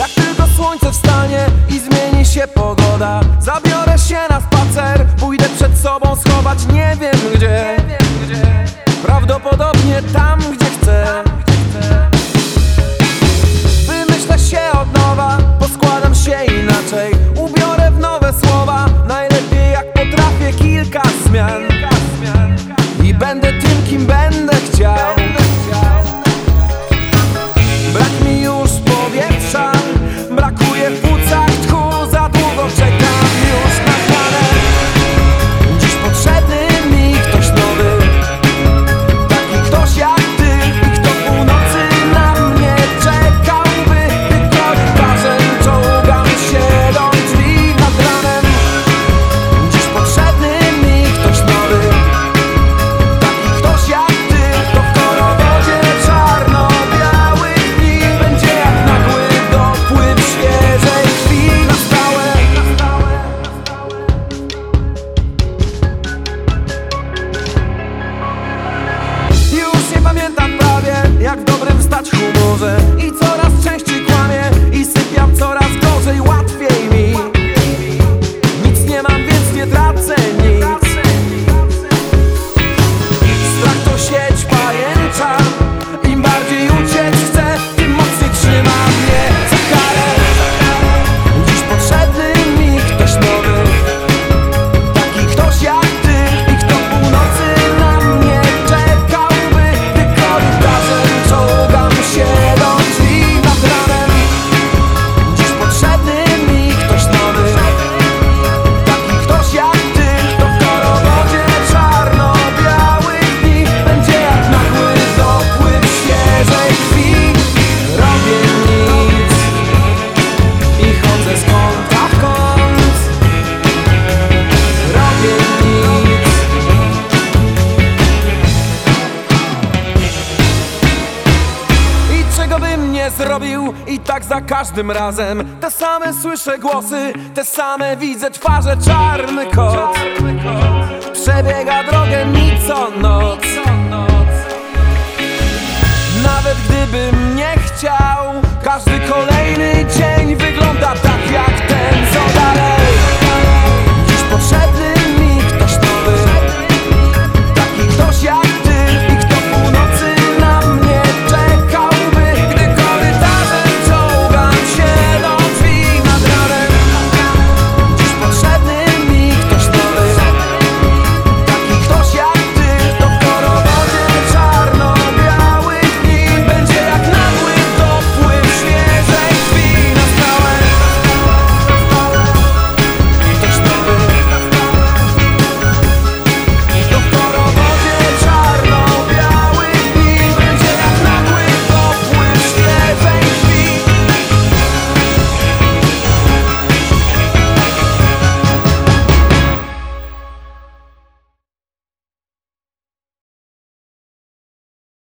Jak tylko słońce wstanie i zmieni się pogoda grać i coraz mówił i tak za każdym razem. Te same słyszę głosy, te same widzę twarze. Czarny kot przebiega drogę mi co noc. Nawet gdybym nie chciał, każdy kolejny dzień